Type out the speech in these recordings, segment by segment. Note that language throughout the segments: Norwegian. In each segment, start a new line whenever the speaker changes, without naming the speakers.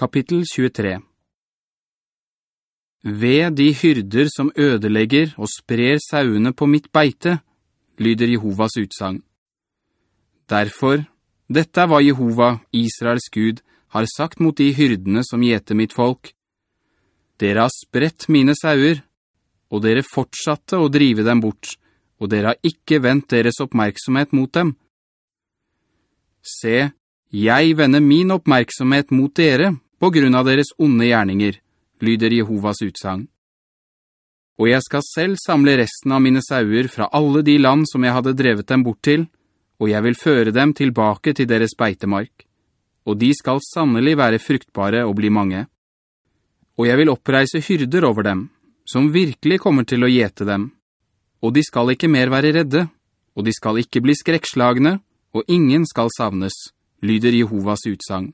Kapittel 23 Ved de hyrder som ødelegger og sprer sauene på mitt beite, lyder Jehovas utsang. Derfor, dette hva Jehova, Israels Gud, har sagt mot de hyrdene som gjeter mitt folk. Dere har spredt mine sauer, og dere fortsatte å drive dem bort, og dere har ikke vendt deres oppmerksomhet mot dem. Se, jeg vender min oppmerksomhet mot dere på grunn av deres onde gjerninger, lyder Jehovas utsang. Og jeg skal selv samle resten av mine sauer fra alle de land som jeg hadde drevet dem bort til, og jeg vil føre dem tilbake til deres beitemark. Og de skal sannelig være fruktbare og bli mange. Og jeg vil oppreise hyrder over dem, som virkelig kommer til å gjete dem. Og de skal ikke mer være redde, og de skal ikke bli skrekslagne, og ingen skal savnes, lyder Jehovas utsang.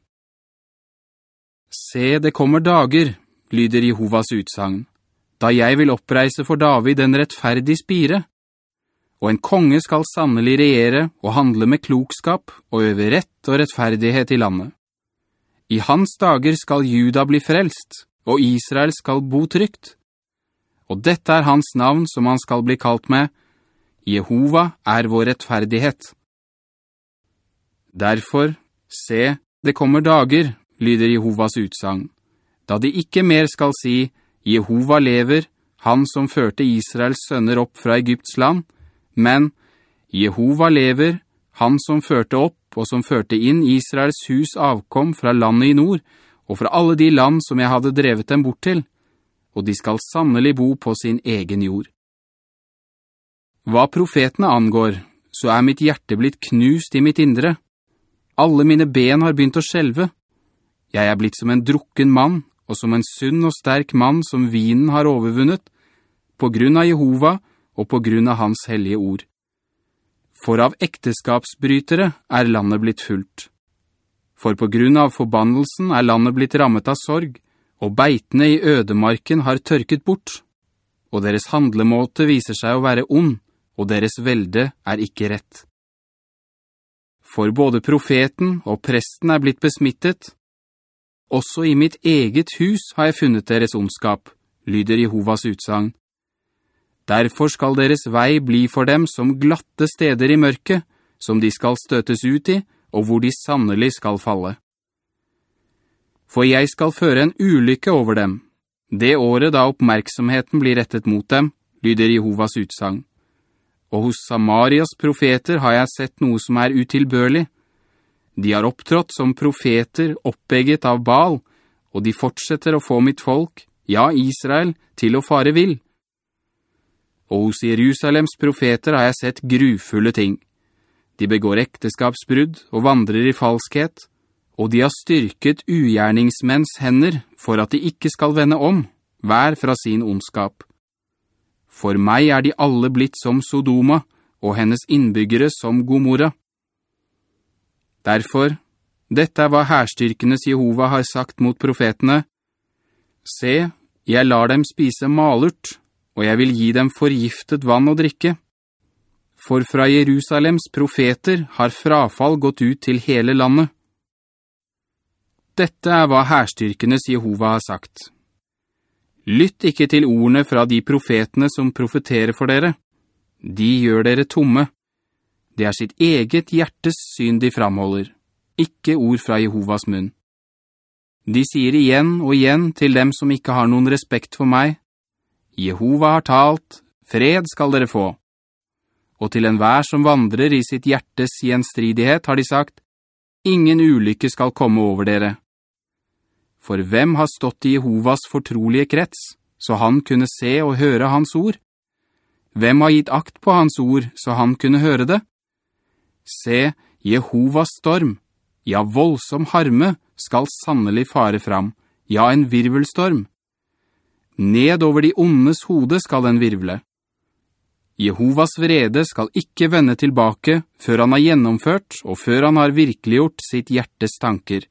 Se, det kommer dager, lyder Jehovas utsagn, da jeg vil oppreise for David en rettferdig spire. Og en konge skal sannelig regjere og handle med klokskap og øve rett og rettferdighet i landet. I hans dager skal Juda bli frelst, og Israel skal bo trygt. Og dette er hans navn som han skal bli kalt med, Jehova er vår rettferdighet. Derfor, se, det kommer dager, lyder Jehovas utsang, da de ikke mer skal si, Jehova lever, han som førte Israels sønner opp fra Egypts land, men Jehova lever, han som førte opp og som førte inn Israels hus avkom fra landet i nord, og fra alle de land som jeg hadde drevet dem bort til, og de skal sannelig bo på sin egen jord. Hva profetene angår, så er mitt hjerte blitt knust i mitt indre. Alle mine ben har begynt å skjelve. Jeg er blitt som en drukken mann, og som en sunn og sterk mann som vinen har overvunnet, på grunn av Jehova og på grunn av hans hellige ord. For av ekteskapsbrytere er landet blitt fullt. For på grunn av forbannelsen er landet blitt rammet av sorg, og beitene i ødemarken har tørket bort, og deres handlemåte viser seg å være ond, og deres velde er ikke rett. For både profeten og presten er blitt besmittet. Også i mitt eget hus har jeg funnet deres ondskap, lyder Jehovas utsang. Derfor skal deres vei bli for dem som glatte steder i mørket, som de skal støtes ut i, og hvor de sannelig skal falle. For jeg skal føre en ulykke over dem. Det året da oppmerksomheten blir rettet mot dem, lyder Jehovas utsang. Og hos Samarias profeter har jeg sett noe som er utilbørlig. De har opptrådt som profeter oppbegget av Baal, og de fortsetter å få mitt folk, ja, Israel, til å fare vill. Og hos Jerusalems profeter har jeg sett grufulle ting. De begår ekteskapsbrudd og vandrer i falskhet, og de har styrket ugjerningsmenns hender for at de ikke skal vende om, hver fra sin ondskap. For meg er de alle blitt som Sodoma, og hennes innbyggere som Gomorra. Derfor, dette er hva herstyrkenes Jehova har sagt mot profetene. Se, jeg lar dem spise malurt, og jeg vil gi dem forgiftet vann å drikke. For fra Jerusalems profeter har frafall gått ut til hele landet. Dette er hva herstyrkenes Jehova har sagt. Lytt ikke til ordene fra de profetene som profeterer for dere. De gjør dere tomme. Det er sitt eget hjertes syn de framholder, ikke ord fra Jehovas munn. De sier igjen og igjen til dem som ikke har noen respekt for meg, Jehova har talt, fred skal dere få. Og til enhver som vandrer i sitt hjertes gjenstridighet har de sagt, ingen ulykke skal komme over dere. For hvem har stått i Jehovas fortrolige krets, så han kunne se og høre hans ord? Hvem har gitt akt på hans ord, så han kunne høre det? Se, Jehovas storm, ja, voldsom harme, skal sannelig fare fram, ja, en virvelstorm. Ned over de ondes hode skal den virvle. Jehovas vrede skal ikke vende tilbake før han har gjennomført og før han har virkeliggjort sitt hjertes tanker.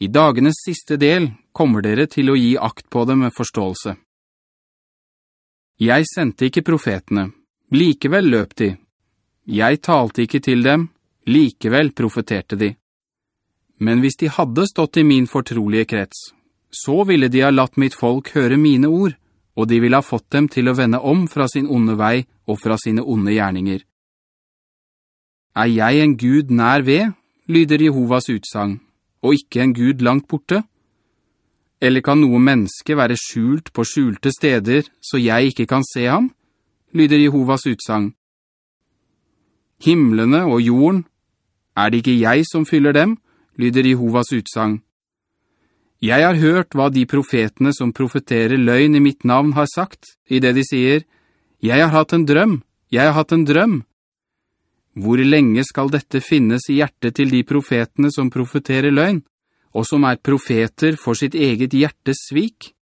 I dagenes siste del kommer dere til å gi akt på det med forståelse. Jeg sendte ikke profetene, likevel løp de. Jeg talte ikke til dem, likevel profeterte de. Men hvis de hadde stått i min fortrolige krets, så ville de ha latt mitt folk høre mine ord, og de ville ha fått dem til å vende om fra sin onde vei og fra sine onde gjerninger. Er jeg en Gud nær ved, lyder Jehovas utsang, og ikke en Gud langt borte? Eller kan noe menneske være skjult på skjulte steder, så jeg ikke kan se ham? lyder Jehovas utsang. Himmelene og jorden, er det ikke jeg som fyller dem, lyder Jehovas utsang. Jeg har hørt hva de profetene som profeterer løgn i mitt navn har sagt, i det de sier, «Jeg har hatt en drøm, jeg har hatt en drøm». Hvor lenge skal dette finnes i hjertet til de profetene som profeterer løgn, og som er profeter for sitt eget hjertes svik?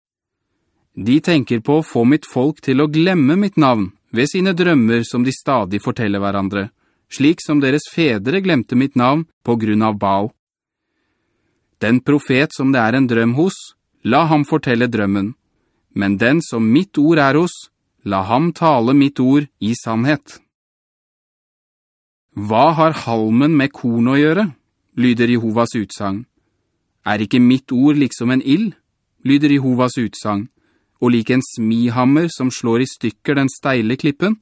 De tenker på å få mitt folk til å glemme mitt navn ved sine drømmer som de stadig forteller hverandre, slik som deres fedre glemte mitt navn på grunn av Baal. Den profet som det er en drøm hos, la ham fortelle drømmen. Men den som mitt ord er hos, la ham tale mitt ord i sannhet. Hva har halmen med korn å gjøre? lyder Jehovas utsang. Er ikke mitt ord liksom en ill? lyder Jehovas utsang, og lik en smihammer som slår i stykker den steile klippen?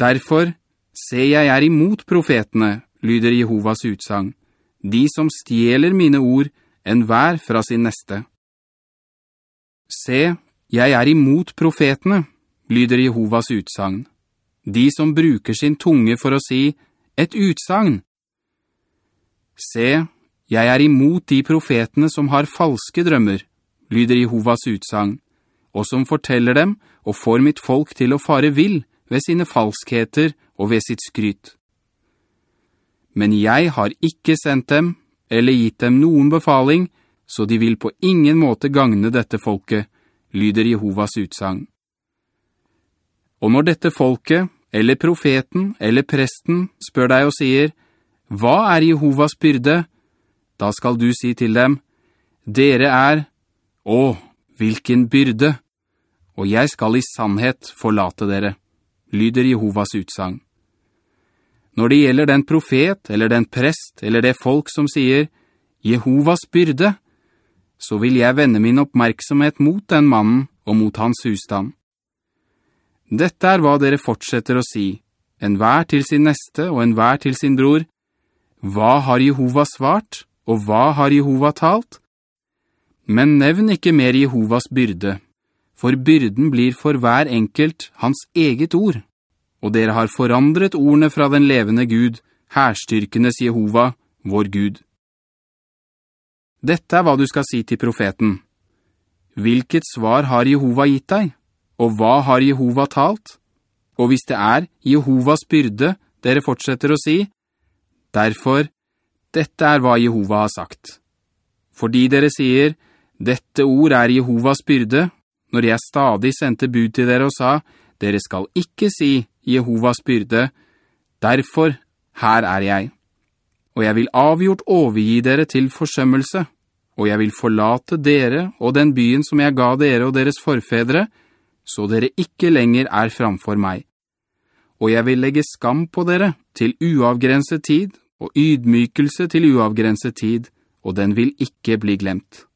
Derfor, se jeg er imot profetene, lyder Jehovas utsang de som stjeler mine ord, en hver fra sin neste. Se, jeg er imot profetene, lyder Jehovas utsang, De som bruker sin tunge for å si et utsagn. Se, jeg er imot de profetene som har falske drømmer, lyder Jehovas utsang, og som forteller dem og får mitt folk til å fare vill ved sine falskheter og ved sitt skryt men jeg har ikke sendt dem, eller gitt dem noen befaling, så de vil på ingen måte gagne dette folket, lyder Jehovas utsang. Og når dette folket, eller profeten, eller presten, spør deg og sier, «Hva er Jehovas byrde?» Da skal du si til dem, «Dere er, å, hvilken byrde!» Og jeg skal i sannhet forlate dere, lyder Jehovas utsang. Når det gjelder den profet, eller den prest, eller det folk som sier «Jehovas byrde», så vil jeg vende min oppmerksomhet mot den mannen og mot hans husstand. Dette er hva dere fortsetter å si, en hver til sin neste og en hver til sin bror. Hva har Jehova svart, og hva har Jehova talt? Men nevn ikke mer Jehovas byrde, for byrden blir for hver enkelt hans eget ord og dere har forandret ordene fra den levende Gud, herstyrkenes Jehova, vår Gud. Dette er hva du skal si til profeten. Hvilket svar har Jehova gitt deg? Og hva har Jehova talt? Og hvis det er Jehovas byrde, dere fortsetter å si, derfor, dette er hva Jehova har sagt. Fordi dere sier, dette ord er Jehovas byrde, når jeg stadig sendte bud til dere og sa, dere skal ikke si Jehovas byrde, derfor her er jeg. Og jeg vil avgjort overgi dere til forsømmelse, og jeg vil forlate dere og den byen som jeg ga dere og deres forfedre, så dere ikke lenger er framfor meg. Og jeg vil legge skam på dere til uavgrenset tid, og ydmykelse til uavgrenset tid, og den vil ikke bli glemt.»